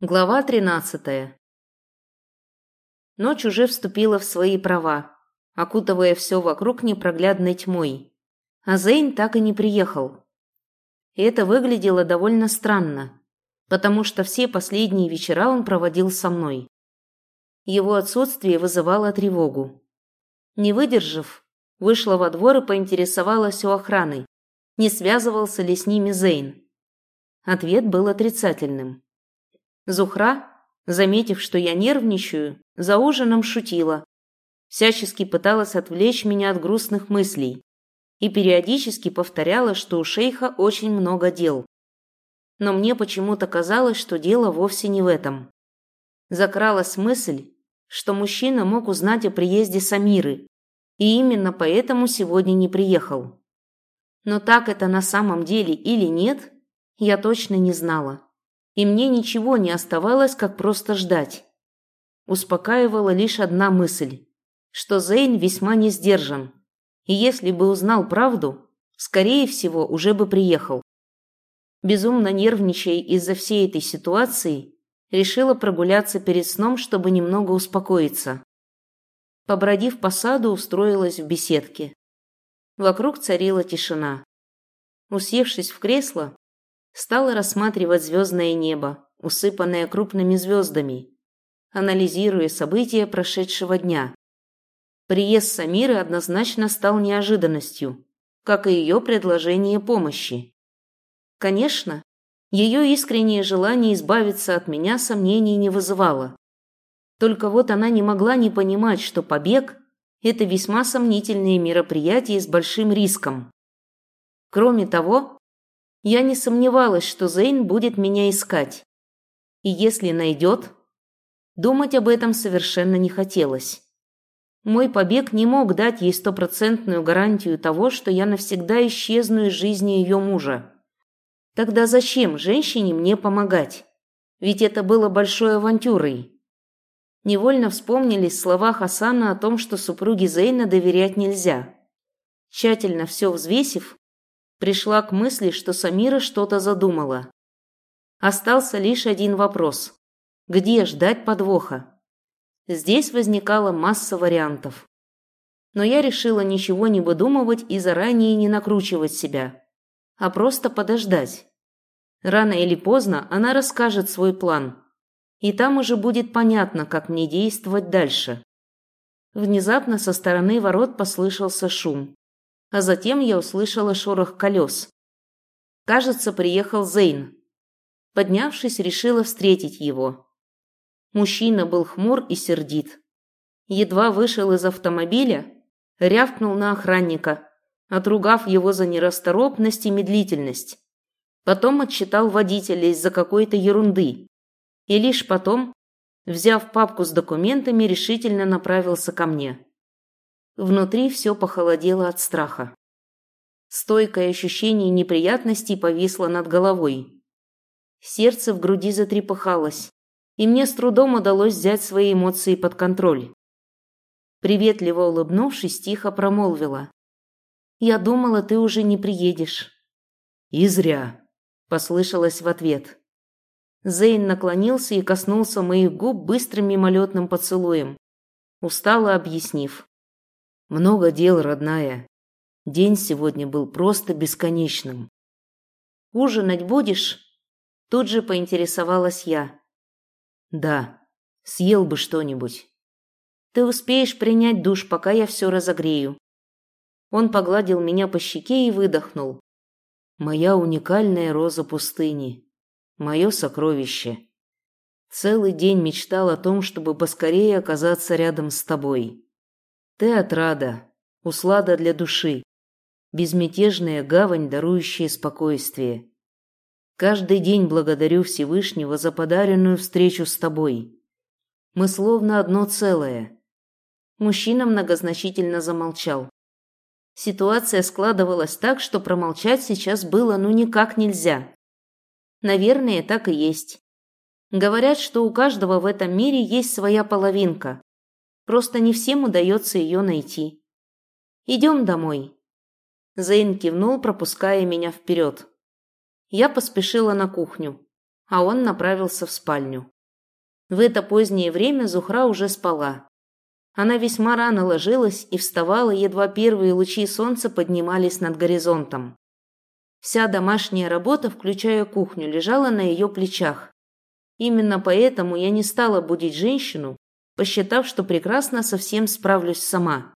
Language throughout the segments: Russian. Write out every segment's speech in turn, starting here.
Глава тринадцатая. Ночь уже вступила в свои права, окутывая все вокруг непроглядной тьмой. А Зейн так и не приехал. И это выглядело довольно странно, потому что все последние вечера он проводил со мной. Его отсутствие вызывало тревогу. Не выдержав, вышла во двор и поинтересовалась у охраны, не связывался ли с ними Зейн. Ответ был отрицательным. Зухра, заметив, что я нервничаю, за ужином шутила. Всячески пыталась отвлечь меня от грустных мыслей и периодически повторяла, что у шейха очень много дел. Но мне почему-то казалось, что дело вовсе не в этом. Закралась мысль, что мужчина мог узнать о приезде Самиры, и именно поэтому сегодня не приехал. Но так это на самом деле или нет, я точно не знала и мне ничего не оставалось, как просто ждать. Успокаивала лишь одна мысль, что Зейн весьма не сдержан, и если бы узнал правду, скорее всего, уже бы приехал. Безумно нервничая из-за всей этой ситуации, решила прогуляться перед сном, чтобы немного успокоиться. Побродив по саду, устроилась в беседке. Вокруг царила тишина. Усевшись в кресло, стала рассматривать звездное небо, усыпанное крупными звездами, анализируя события прошедшего дня. Приезд Самиры однозначно стал неожиданностью, как и ее предложение помощи. Конечно, ее искреннее желание избавиться от меня сомнений не вызывало. Только вот она не могла не понимать, что побег – это весьма сомнительное мероприятие с большим риском. Кроме того, я не сомневалась, что Зейн будет меня искать. И если найдет, думать об этом совершенно не хотелось. Мой побег не мог дать ей стопроцентную гарантию того, что я навсегда исчезну из жизни ее мужа. Тогда зачем женщине мне помогать? Ведь это было большой авантюрой. Невольно вспомнились слова Хасана о том, что супруге Зейна доверять нельзя. Тщательно все взвесив, пришла к мысли, что Самира что-то задумала. Остался лишь один вопрос. Где ждать подвоха? Здесь возникала масса вариантов. Но я решила ничего не выдумывать и заранее не накручивать себя, а просто подождать. Рано или поздно она расскажет свой план, и там уже будет понятно, как мне действовать дальше. Внезапно со стороны ворот послышался шум а затем я услышала шорох колес. Кажется, приехал Зейн. Поднявшись, решила встретить его. Мужчина был хмур и сердит. Едва вышел из автомобиля, рявкнул на охранника, отругав его за нерасторопность и медлительность. Потом отчитал водителя из-за какой-то ерунды. И лишь потом, взяв папку с документами, решительно направился ко мне. Внутри все похолодело от страха. Стойкое ощущение неприятностей повисло над головой. Сердце в груди затрепыхалось, и мне с трудом удалось взять свои эмоции под контроль. Приветливо улыбнувшись, тихо промолвила. «Я думала, ты уже не приедешь». «И зря», – послышалось в ответ. Зейн наклонился и коснулся моих губ быстрым мимолетным поцелуем, устало объяснив. Много дел, родная. День сегодня был просто бесконечным. Ужинать будешь? Тут же поинтересовалась я. Да, съел бы что-нибудь. Ты успеешь принять душ, пока я все разогрею. Он погладил меня по щеке и выдохнул. Моя уникальная роза пустыни. Мое сокровище. Целый день мечтал о том, чтобы поскорее оказаться рядом с тобой. Ты отрада, услада для души, безмятежная гавань, дарующая спокойствие. Каждый день благодарю Всевышнего за подаренную встречу с тобой. Мы словно одно целое. Мужчина многозначительно замолчал. Ситуация складывалась так, что промолчать сейчас было ну никак нельзя. Наверное, так и есть. Говорят, что у каждого в этом мире есть своя половинка, Просто не всем удается ее найти. Идем домой. Зейн кивнул, пропуская меня вперед. Я поспешила на кухню. а он направился в спальню. В это позднее время Зухра уже спала. Она весьма рано ложилась и вставала, едва первые лучи солнца поднимались над горизонтом. Вся домашняя работа, включая кухню, лежала на ее плечах. Именно поэтому я не стала будить женщину, посчитав, что прекрасно совсем справлюсь сама.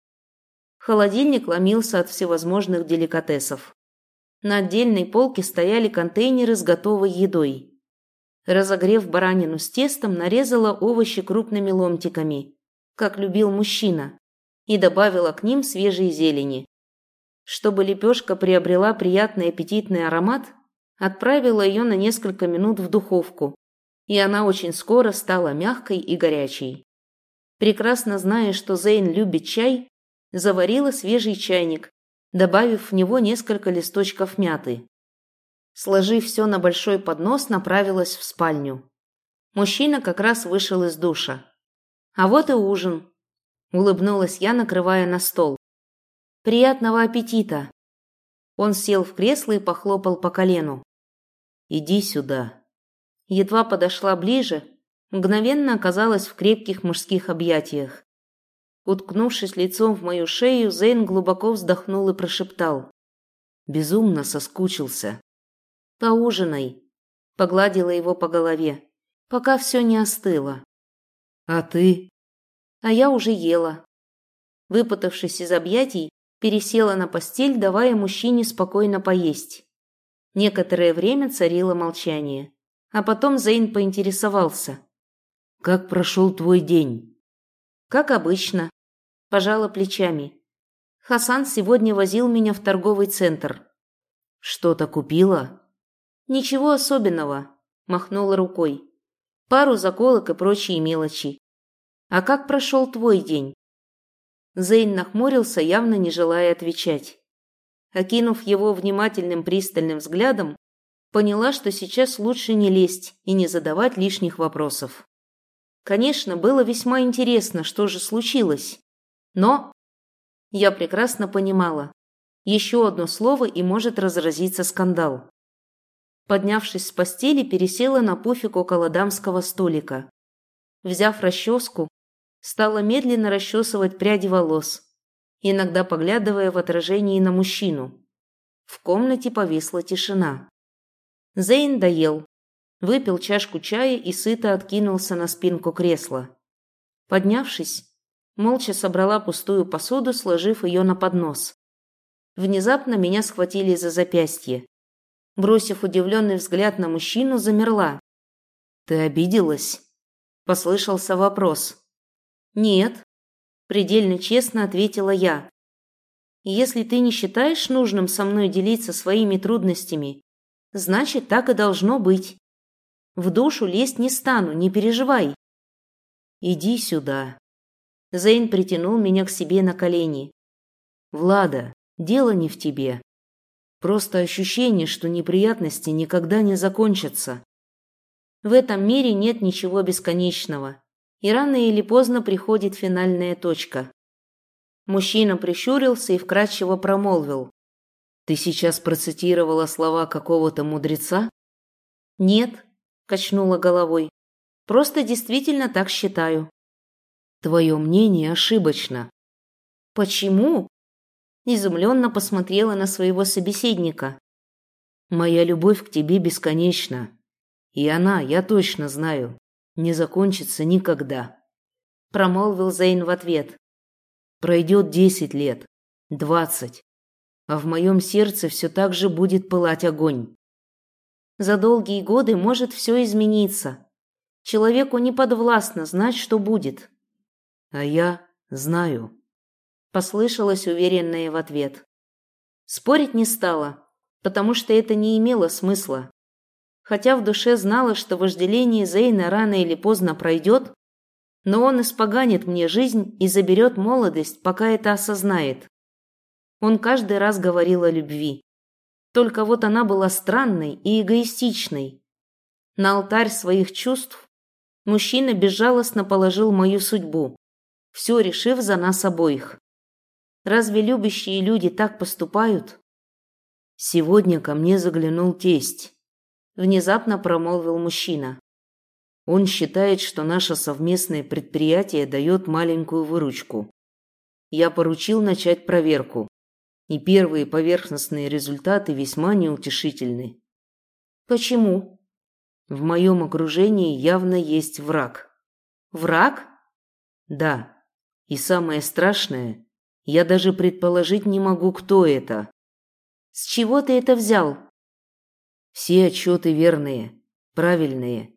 Холодильник ломился от всевозможных деликатесов. На отдельной полке стояли контейнеры с готовой едой. Разогрев баранину с тестом, нарезала овощи крупными ломтиками, как любил мужчина, и добавила к ним свежей зелени. Чтобы лепешка приобрела приятный аппетитный аромат, отправила ее на несколько минут в духовку, и она очень скоро стала мягкой и горячей. Прекрасно зная, что Зейн любит чай, заварила свежий чайник, добавив в него несколько листочков мяты. Сложив все на большой поднос, направилась в спальню. Мужчина как раз вышел из душа. «А вот и ужин», – улыбнулась я, накрывая на стол. Приятного аппетита!» Он сел в кресло и похлопал по колену. «Иди сюда». Едва подошла ближе, мгновенно оказалась в крепких мужских объятиях. Уткнувшись лицом в мою шею, Зейн глубоко вздохнул и прошептал. Безумно соскучился. «Поужинай», — погладила его по голове, пока все не остыло. «А ты?» «А я уже ела». Выпутавшись из объятий, пересела на постель, давая мужчине спокойно поесть. Некоторое время царило молчание. А потом Зейн поинтересовался. «Как прошел твой день?» «Как обычно», – пожала плечами. «Хасан сегодня возил меня в торговый центр». «Что-то купила?» «Ничего особенного», – махнула рукой. «Пару заколок и прочие мелочи». «А как прошел твой день?» Зейн нахмурился, явно не желая отвечать. Окинув его внимательным пристальным взглядом, поняла, что сейчас лучше не лезть и не задавать лишних вопросов. Конечно, было весьма интересно, что же случилось. Но я прекрасно понимала, еще одно слово и может разразиться скандал. Поднявшись с постели, пересела на пуфик около дамского столика. Взяв расческу, стала медленно расчесывать пряди волос, иногда поглядывая в отражении на мужчину. В комнате повисла тишина. Зейн доел, выпил чашку чая и сыто откинулся на спинку кресла. Поднявшись, молча собрала пустую посуду, сложив ее на поднос. Внезапно меня схватили за запястье. Бросив удивленный взгляд на мужчину, замерла. «Ты обиделась?» – послышался вопрос. «Нет», – предельно честно ответила я. «Если ты не считаешь нужным со мной делиться своими трудностями, значит, так и должно быть. В душу лезть не стану, не переживай». «Иди сюда». Зейн притянул меня к себе на колени. «Влада, дело не в тебе. Просто ощущение, что неприятности никогда не закончатся. В этом мире нет ничего бесконечного и рано или поздно приходит финальная точка. Мужчина прищурился и вкратчиво промолвил. «Ты сейчас процитировала слова какого-то мудреца?» «Нет», – качнула головой. «Просто действительно так считаю». «Твое мнение ошибочно». «Почему?» Изумленно посмотрела на своего собеседника. «Моя любовь к тебе бесконечна. И она, я точно знаю, не закончится никогда», – промолвил Зейн в ответ. «Пройдет десять лет, двадцать, а в моем сердце все так же будет пылать огонь». За долгие годы может все измениться. Человеку не подвластно знать, что будет. А я знаю. Послышалось уверенное в ответ. Спорить не стала, потому что это не имело смысла хотя в душе знала, что вожделение Зейна рано или поздно пройдет, но он испоганит мне жизнь и заберет молодость, пока это осознает. Он каждый раз говорил о любви. Только вот она была странной и эгоистичной. На алтарь своих чувств мужчина безжалостно положил мою судьбу, все решив за нас обоих. Разве любящие люди так поступают? Сегодня ко мне заглянул тесть. внезапно промолвил мужчина. Он считает, что наше совместное предприятие дает маленькую выручку. Я поручил начать проверку, и первые поверхностные результаты весьма неутешительны. Почему? В моем окружении явно есть враг. Враг? Да. И самое страшное, я даже предположить не могу, кто это. С чего ты это взял? Все отчеты верные, правильные,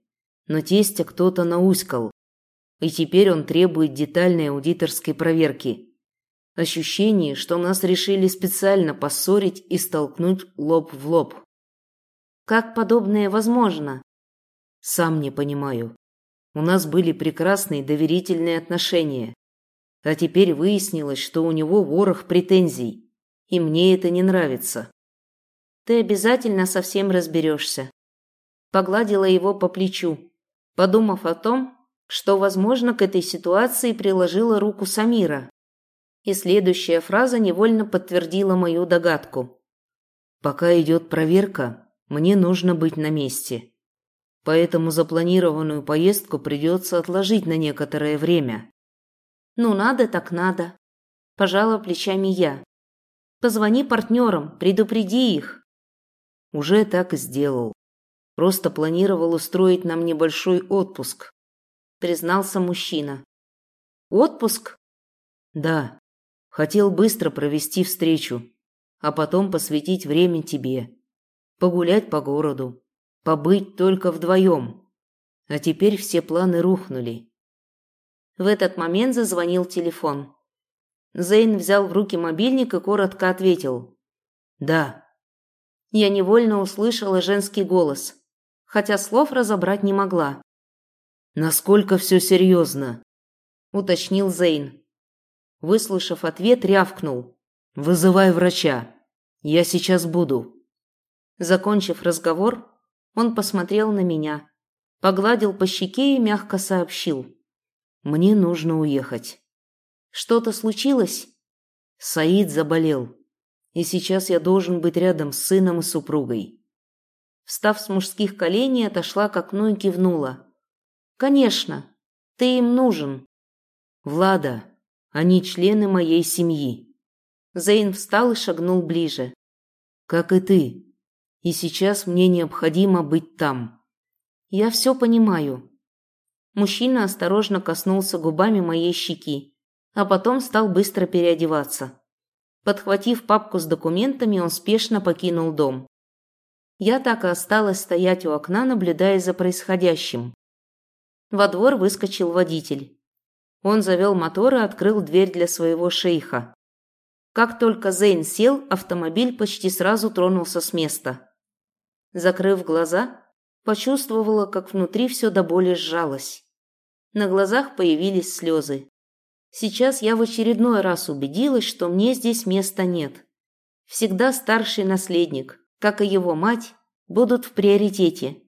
но тестя кто-то науськал, и теперь он требует детальной аудиторской проверки. Ощущение, что нас решили специально поссорить и столкнуть лоб в лоб. Как подобное возможно? Сам не понимаю. У нас были прекрасные доверительные отношения. А теперь выяснилось, что у него ворох претензий, и мне это не нравится. Ты обязательно совсем разберешься. Погладила его по плечу, подумав о том, что, возможно, к этой ситуации приложила руку Самира. И следующая фраза невольно подтвердила мою догадку. Пока идет проверка, мне нужно быть на месте. Поэтому запланированную поездку придется отложить на некоторое время. Ну, надо так надо. Пожала плечами я. Позвони партнерам, предупреди их. Уже так и сделал. Просто планировал устроить нам небольшой отпуск, признался мужчина. Отпуск? Да. Хотел быстро провести встречу, а потом посвятить время тебе. Погулять по городу, побыть только вдвоем. А теперь все планы рухнули. В этот момент зазвонил телефон. Зейн взял в руки мобильник и коротко ответил. «Да». Я невольно услышала женский голос, хотя слов разобрать не могла. «Насколько все серьезно?» – уточнил Зейн. Выслушав ответ, рявкнул. «Вызывай врача. Я сейчас буду». Закончив разговор, он посмотрел на меня, погладил по щеке и мягко сообщил. Мне нужно уехать. Что-то случилось? Саид заболел, и сейчас я должен быть рядом с сыном и супругой. Встав с мужских коленей, отошла к окну и кивнула. Конечно, ты им нужен. Влада, они члены моей семьи. Зейн встал и шагнул ближе. Как и ты. И сейчас мне необходимо быть там. Я все понимаю. Мужчина осторожно коснулся губами моей щеки, а потом стал быстро переодеваться. Подхватив папку с документами, он спешно покинул дом. Я так и осталась стоять у окна, наблюдая за происходящим. Во двор выскочил водитель. Он завел мотор и открыл дверь для своего шейха. Как только Зейн сел, автомобиль почти сразу тронулся с места. Закрыв глаза, Почувствовала, как внутри все до боли сжалось. На глазах появились слезы. Сейчас я в очередной раз убедилась, что мне здесь места нет. Всегда старший наследник, как и его мать, будут в приоритете.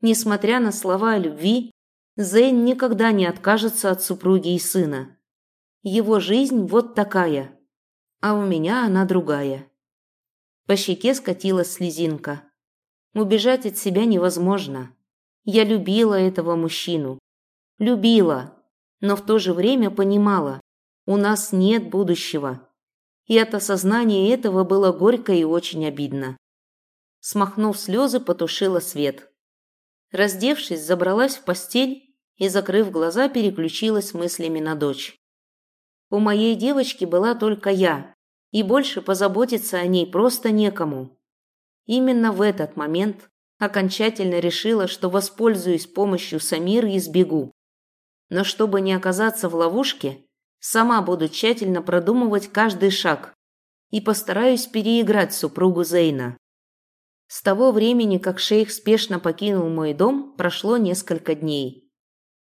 Несмотря на слова о любви, Зейн никогда не откажется от супруги и сына. Его жизнь вот такая, а у меня она другая. По щеке скатилась слезинка. Убежать от себя невозможно. Я любила этого мужчину. Любила, но в то же время понимала, у нас нет будущего. И от осознания этого было горько и очень обидно. Смахнув слезы, потушила свет. Раздевшись, забралась в постель и, закрыв глаза, переключилась мыслями на дочь. У моей девочки была только я, и больше позаботиться о ней просто некому. Именно в этот момент окончательно решила, что воспользуюсь помощью Самира и сбегу. Но чтобы не оказаться в ловушке, сама буду тщательно продумывать каждый шаг и постараюсь переиграть супругу Зейна. С того времени, как шейх спешно покинул мой дом, прошло несколько дней.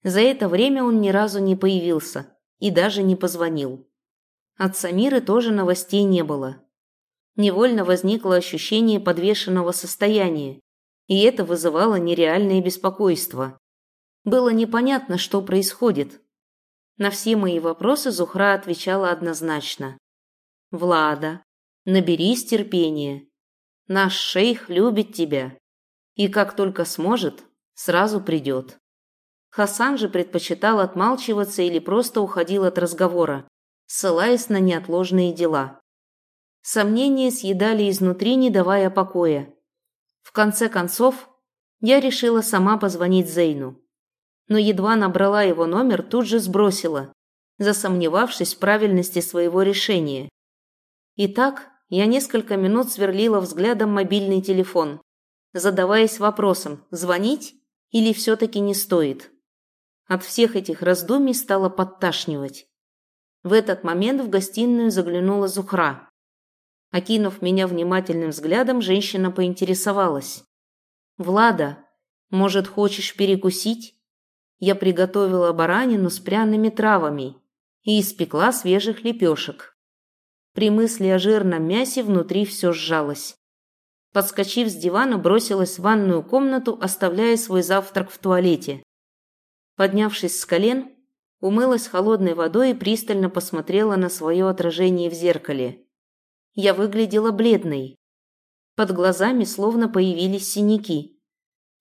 За это время он ни разу не появился и даже не позвонил. От Самиры тоже новостей не было невольно возникло ощущение подвешенного состояния, и это вызывало нереальное беспокойство. Было непонятно, что происходит. На все мои вопросы Зухра отвечала однозначно. «Влада, наберись терпения. Наш шейх любит тебя. И как только сможет, сразу придет. Хасан же предпочитал отмалчиваться или просто уходил от разговора, ссылаясь на неотложные дела. Сомнения съедали изнутри, не давая покоя. В конце концов, я решила сама позвонить Зейну. Но едва набрала его номер, тут же сбросила, засомневавшись в правильности своего решения. Итак, я несколько минут сверлила взглядом мобильный телефон, задаваясь вопросом, звонить или все-таки не стоит. От всех этих раздумий стало подташнивать. В этот момент в гостиную заглянула Зухра. Окинув меня внимательным взглядом, женщина поинтересовалась. «Влада, может, хочешь перекусить?» Я приготовила баранину с пряными травами и испекла свежих лепешек. При мысли о жирном мясе внутри все сжалось. Подскочив с дивана, бросилась в ванную комнату, оставляя свой завтрак в туалете. Поднявшись с колен, умылась холодной водой и пристально посмотрела на свое отражение в зеркале. Я выглядела бледной. Под глазами словно появились синяки.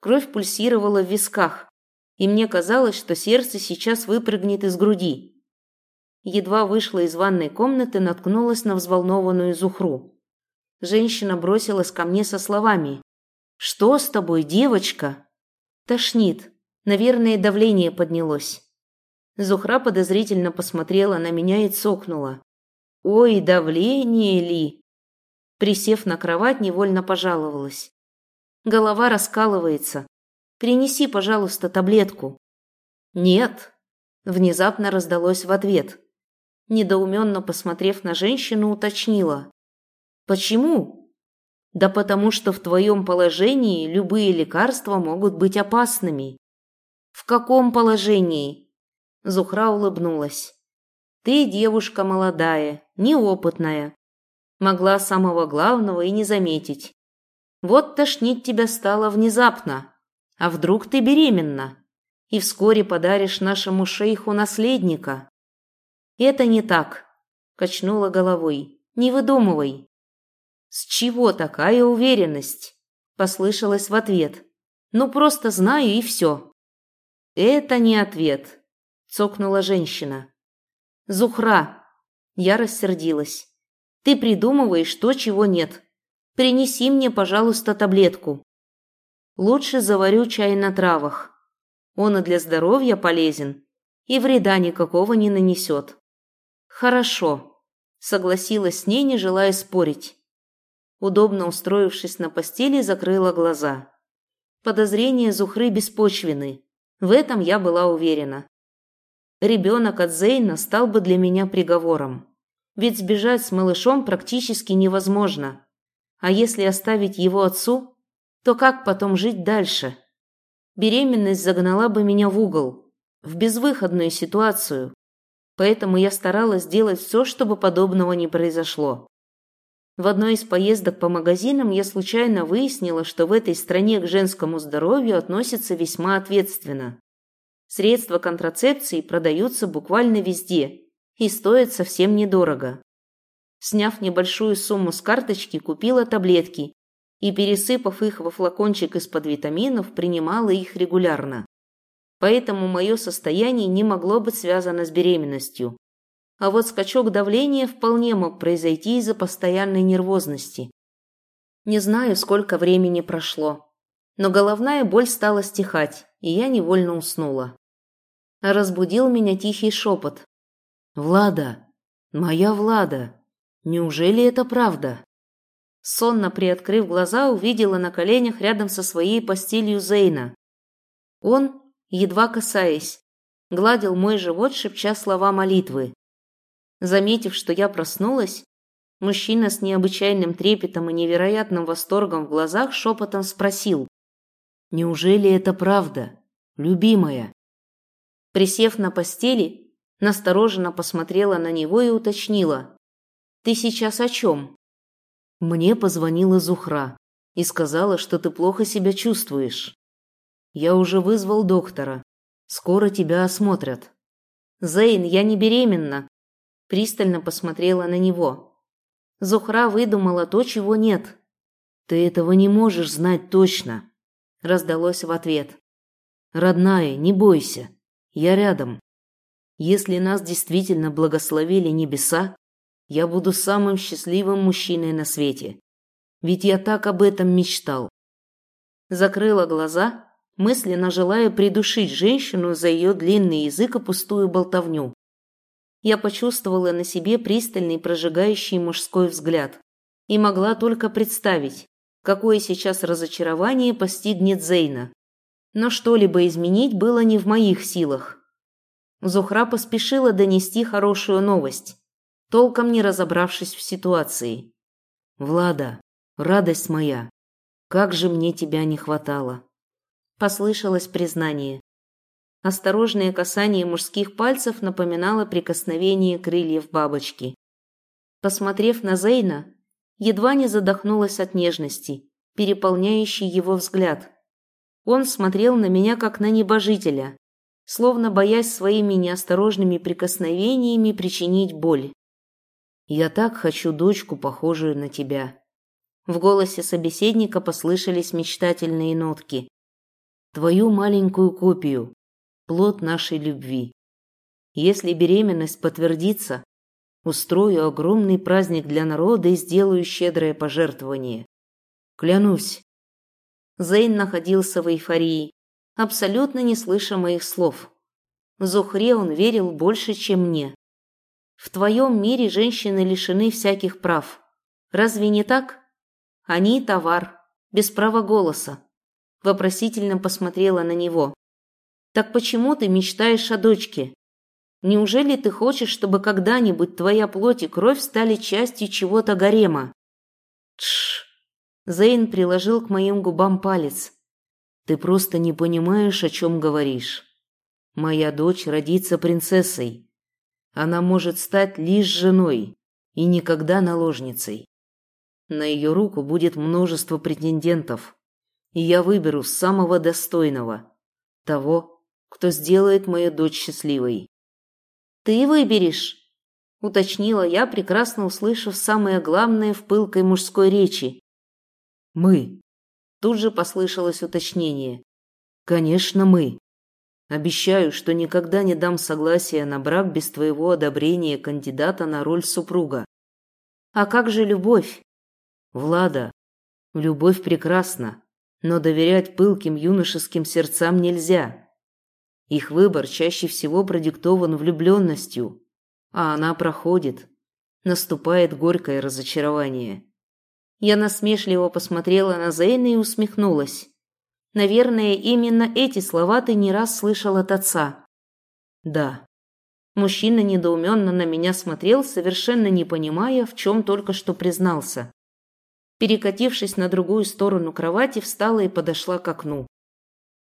Кровь пульсировала в висках, и мне казалось, что сердце сейчас выпрыгнет из груди. Едва вышла из ванной комнаты, наткнулась на взволнованную Зухру. Женщина бросилась ко мне со словами. «Что с тобой, девочка?» «Тошнит. Наверное, давление поднялось. Зухра подозрительно посмотрела на меня и цокнула. «Ой, давление ли?» Присев на кровать, невольно пожаловалась. «Голова раскалывается. Принеси, пожалуйста, таблетку». «Нет», — внезапно раздалось в ответ. Недоуменно посмотрев на женщину, уточнила. «Почему?» «Да потому что в твоем положении любые лекарства могут быть опасными. «В каком положении?» Зухра улыбнулась. «Ты девушка молодая, неопытная. Могла самого главного и не заметить. Вот тошнить тебя стало внезапно. А вдруг ты беременна? И вскоре подаришь нашему шейху наследника?» «Это не так», – качнула головой. «Не выдумывай». «С чего такая уверенность?» – послышалось в ответ. «Ну, просто знаю и все». «Это не ответ», – цокнула женщина. «Зухра!» Я рассердилась. «Ты придумываешь то, чего нет. Принеси мне, пожалуйста, таблетку. Лучше заварю чай на травах. Он и для здоровья полезен, и вреда никакого не нанесет». «Хорошо», – согласилась с ней, не желая спорить. Удобно устроившись на постели, закрыла глаза. Подозрения Зухры беспочвены. В этом я была уверена. Ребенок от Зейна стал бы для меня приговором. Ведь сбежать с малышом практически невозможно. А если оставить его отцу, то как потом жить дальше? Беременность загнала бы меня в угол, в безвыходную ситуацию. Поэтому я старалась сделать все, чтобы подобного не произошло. В одной из поездок по магазинам я случайно выяснила, что в этой стране к женскому здоровью относятся весьма ответственно. Средства контрацепции продаются буквально везде и стоят совсем недорого. Сняв небольшую сумму с карточки, купила таблетки и, пересыпав их во флакончик из-под витаминов, принимала их регулярно. Поэтому мое состояние не могло быть связано с беременностью. А вот скачок давления вполне мог произойти из-за постоянной нервозности. Не знаю, сколько времени прошло, но головная боль стала стихать, и я невольно уснула. Разбудил меня тихий шепот. «Влада! Моя Влада! Неужели это правда?» Сонно приоткрыв глаза, увидела на коленях рядом со своей постелью Зейна. Он, едва касаясь, гладил мой живот, шепча слова молитвы. Заметив, что я проснулась, мужчина с необычайным трепетом и невероятным восторгом в глазах шепотом спросил. «Неужели это правда, любимая?» Присев на постели, настороженно посмотрела на него и уточнила. «Ты сейчас о чем?» Мне позвонила Зухра и сказала, что ты плохо себя чувствуешь. Я уже вызвал доктора. Скоро тебя осмотрят. Зейн, я не беременна, пристально посмотрела на него. Зухра выдумала то, чего нет. Ты этого не можешь знать точно. раздалось в ответ. Родная, не бойся. Я рядом. Если нас действительно благословили небеса, я буду самым счастливым мужчиной на свете. Ведь я так об этом мечтал. Закрыла глаза, мысленно желая придушить женщину за ее длинный язык и пустую болтовню. Я почувствовала на себе пристальный прожигающий мужской взгляд и могла только представить, какое сейчас разочарование постигнет Зейна. Но что-либо изменить было не в моих силах. Зухра поспешила донести хорошую новость, толком не разобравшись в ситуации. «Влада, радость моя, как же мне тебя не хватало!» Послышалось признание. Осторожное касание мужских пальцев напоминало прикосновение крыльев бабочки. Посмотрев на Зейна, едва не задохнулась от нежности, переполняющей его взгляд. Он смотрел на меня как на небожителя, словно боясь своими неосторожными прикосновениями причинить боль. «Я так хочу дочку, похожую на тебя». В голосе собеседника послышались мечтательные нотки. «Твою маленькую копию, плод нашей любви. Если беременность подтвердится, устрою огромный праздник для народа и сделаю щедрое пожертвование. Клянусь. Зейн находился в эйфории, абсолютно не слыша моих слов. Зухре он верил больше, чем мне. В твоем мире женщины лишены всяких прав. Разве не так? Они товар, без права голоса. Вопросительно посмотрела на него. Так почему ты мечтаешь о дочке? Неужели ты хочешь, чтобы когда-нибудь твоя плоть и кровь стали частью чего-то гарема? Тш. Зейн приложил к моим губам палец. Ты просто не понимаешь, о чем говоришь. Моя дочь родится принцессой. Она может стать лишь женой и никогда наложницей. На ее руку будет множество претендентов, и я выберу самого достойного, того, кто сделает мою дочь счастливой. Ты выберешь, уточнила я, прекрасно услышав самое главное в пылкой мужской речи. Мы. Тут же послышалось уточнение. Конечно, мы. Обещаю, что никогда не дам согласия на брак без твоего одобрения кандидата на роль супруга. А как же любовь? Влада, любовь прекрасна, но доверять пылким юношеским сердцам нельзя. Их выбор чаще всего продиктован влюбленностью, а она проходит. Наступает горькое разочарование. Я насмешливо посмотрела на Зейна и усмехнулась. Наверное, именно эти слова ты не раз слышал от отца. Да. Мужчина недоуменно на меня смотрел, совершенно не понимая, в чем только что признался. Перекатившись на другую сторону кровати, встала и подошла к окну.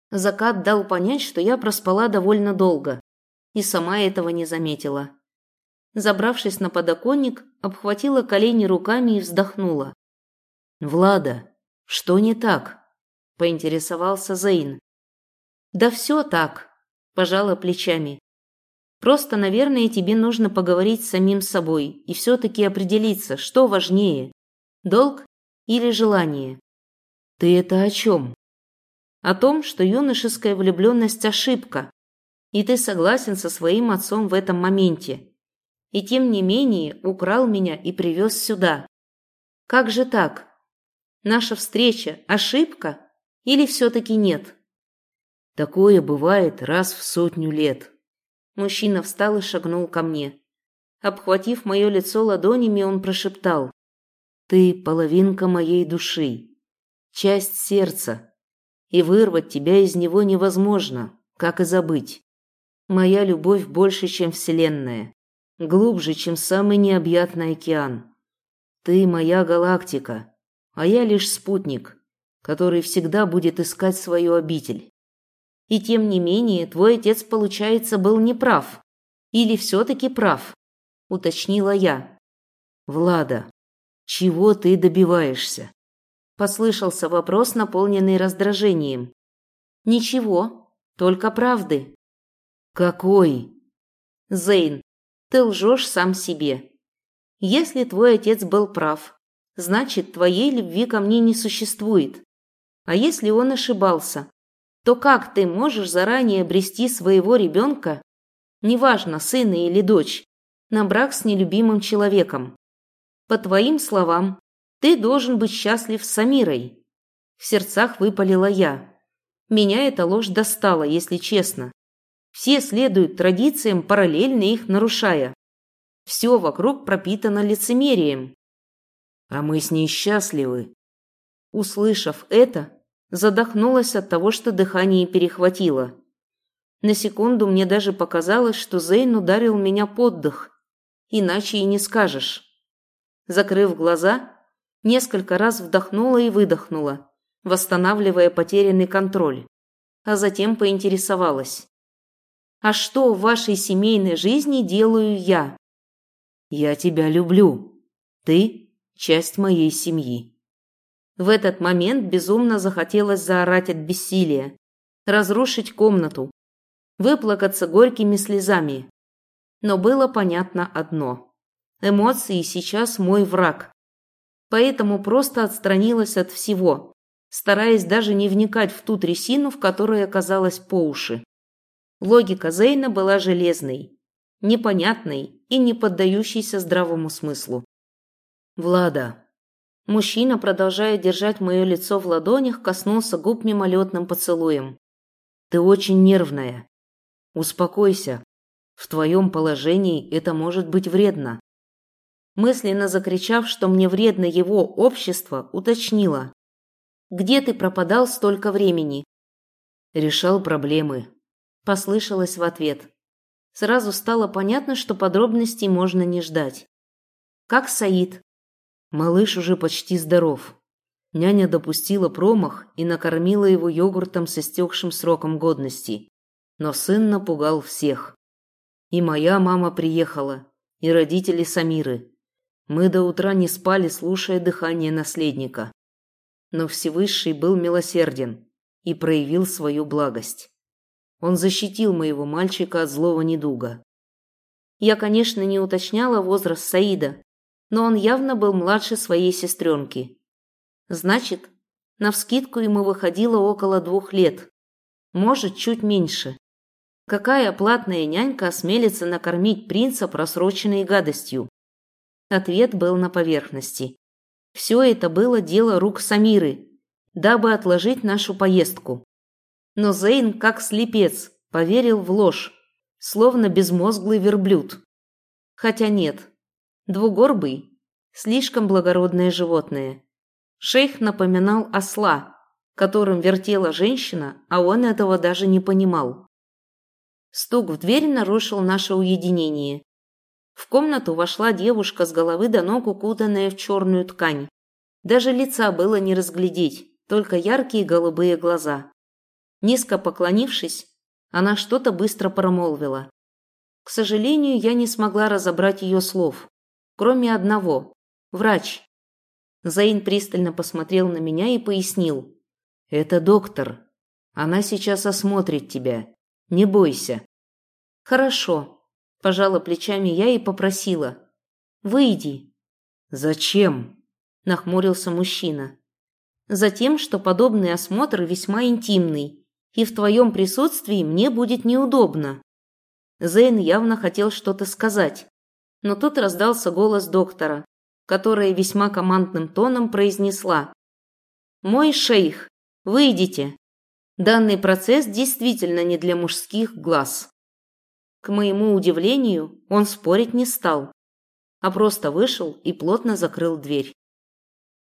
Закат дал понять, что я проспала довольно долго, и сама этого не заметила. Забравшись на подоконник, обхватила колени руками и вздохнула. «Влада, что не так?» – поинтересовался Зейн. «Да все так», – пожала плечами. «Просто, наверное, тебе нужно поговорить с самим собой и все-таки определиться, что важнее – долг или желание». «Ты это о чем?» о том, что юношеская влюбленность – ошибка, и ты согласен со своим отцом в этом моменте. И тем не менее украл меня и привез сюда. Как же так? Наша встреча – ошибка или все-таки нет? Такое бывает раз в сотню лет. Мужчина встал и шагнул ко мне. Обхватив мое лицо ладонями, он прошептал. «Ты половинка моей души, часть сердца, и вырвать тебя из него невозможно, как и забыть. Моя любовь больше, чем вселенная, глубже, чем самый необъятный океан. Ты моя галактика, а я лишь спутник, который всегда будет искать свою обитель. И тем не менее, твой отец, получается, был неправ. Или все-таки прав, уточнила я. Влада, чего ты добиваешься? Послышался вопрос, наполненный раздражением. Ничего, только правды. Какой? Зейн, ты лжешь сам себе. Если твой отец был прав, значит, твоей любви ко мне не существует. А если он ошибался, то как ты можешь заранее обрести своего ребенка, неважно, сына или дочь, на брак с нелюбимым человеком? По твоим словам, ты должен быть счастлив с Самирой. В сердцах выпалила я. Меня эта ложь достала, если честно. Все следуют традициям, параллельно их нарушая. Все вокруг пропитано лицемерием. А мы с ней счастливы. Услышав это, задохнулась от того, что дыхание перехватило. На секунду мне даже показалось, что Зейн ударил меня под дых. Иначе и не скажешь. Закрыв глаза, несколько раз вдохнула и выдохнула, восстанавливая потерянный контроль. А затем поинтересовалась. «А что в вашей семейной жизни делаю я?» «Я тебя люблю. Ты – часть моей семьи». В этот момент безумно захотелось заорать от бессилия, разрушить комнату, выплакаться горькими слезами. Но было понятно одно. Эмоции сейчас мой враг. Поэтому просто отстранилась от всего, стараясь даже не вникать в ту трясину, в которой оказалась по уши. Логика Зейна была железной, непонятной и не поддающейся здравому смыслу. «Влада, Мужчина, продолжая держать мое лицо в ладонях, коснулся губ мимолетным поцелуем. «Ты очень нервная. Успокойся. В твоем положении это может быть вредно». Мысленно закричав, что мне вредно его общество, уточнила. «Где ты пропадал столько времени?» «Решал проблемы», – послышалось в ответ. Сразу стало понятно, что подробностей можно не ждать. «Как Саид?» Малыш уже почти здоров. Няня допустила промах и накормила его йогуртом с истекшим сроком годности. Но сын напугал всех. И моя мама приехала, и родители Самиры. Мы до утра не спали, слушая дыхание наследника. Но Всевышний был милосерден и проявил свою благость. Он защитил моего мальчика от злого недуга. Я, конечно, не уточняла возраст Саида, но он явно был младше своей сестренки. Значит, навскидку ему выходило около двух лет. Может, чуть меньше. Какая платная нянька осмелится накормить принца просроченной гадостью? Ответ был на поверхности. Все это было дело рук Самиры, дабы отложить нашу поездку. Но Зейн, как слепец, поверил в ложь, словно безмозглый верблюд. Хотя нет, Двугорбый – слишком благородное животное. Шейх напоминал осла, которым вертела женщина, а он этого даже не понимал. Стук в дверь нарушил наше уединение. В комнату вошла девушка с головы до ног, укутанная в черную ткань. Даже лица было не разглядеть, только яркие голубые глаза. Низко поклонившись, она что-то быстро промолвила. К сожалению, я не смогла разобрать ее слов кроме одного – врач. Заин пристально посмотрел на меня и пояснил. «Это доктор. Она сейчас осмотрит тебя. Не бойся». «Хорошо», – пожала плечами я и попросила. «Выйди». «Зачем?» – нахмурился мужчина. «Затем, что подобный осмотр весьма интимный, и в твоем присутствии мне будет неудобно». Зейн явно хотел что-то сказать, но тут раздался голос доктора, которая весьма командным тоном произнесла «Мой шейх, выйдите!» Данный процесс действительно не для мужских глаз. К моему удивлению, он спорить не стал, а просто вышел и плотно закрыл дверь.